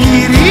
sendiri